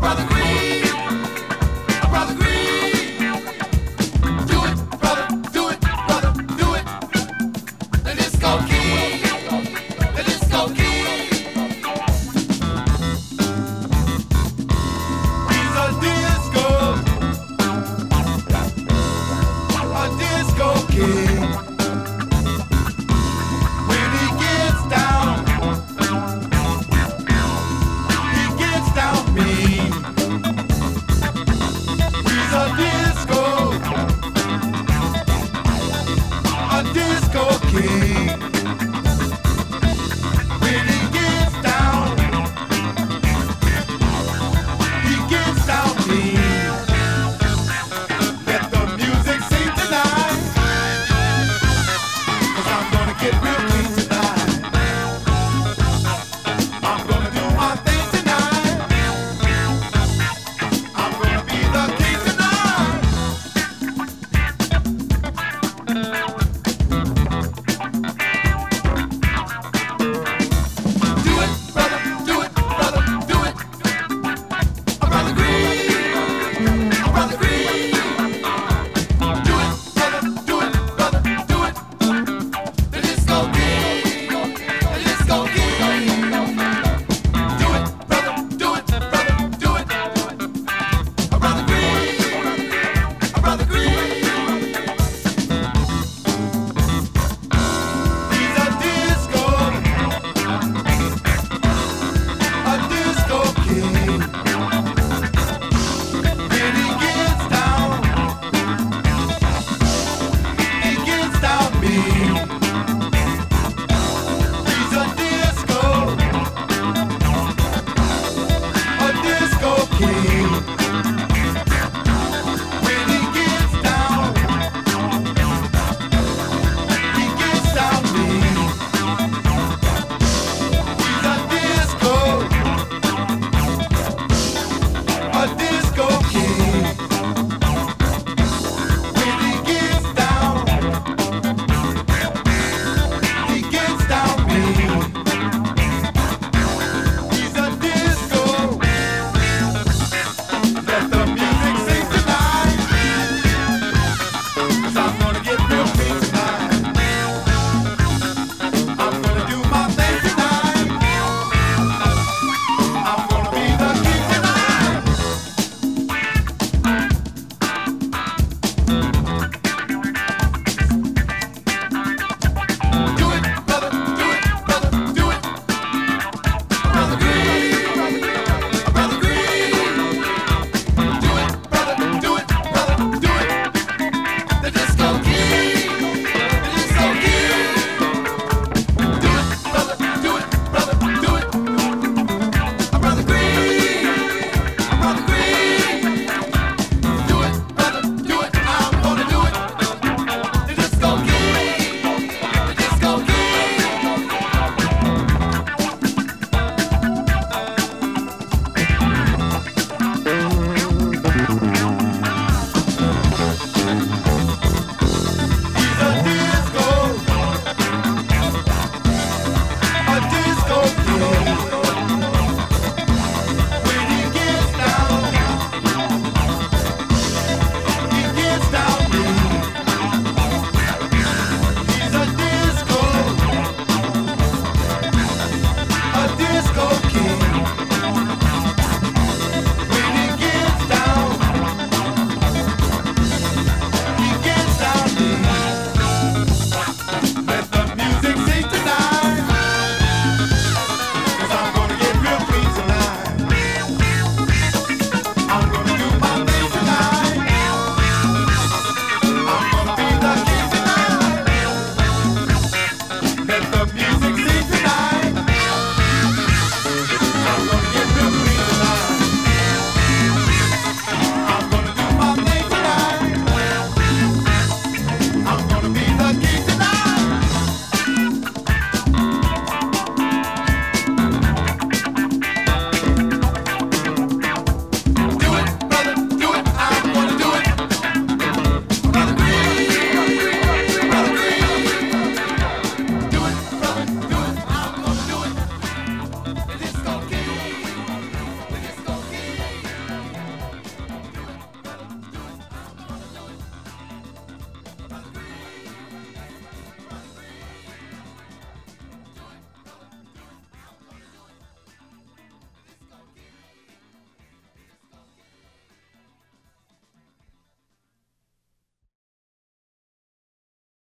brother.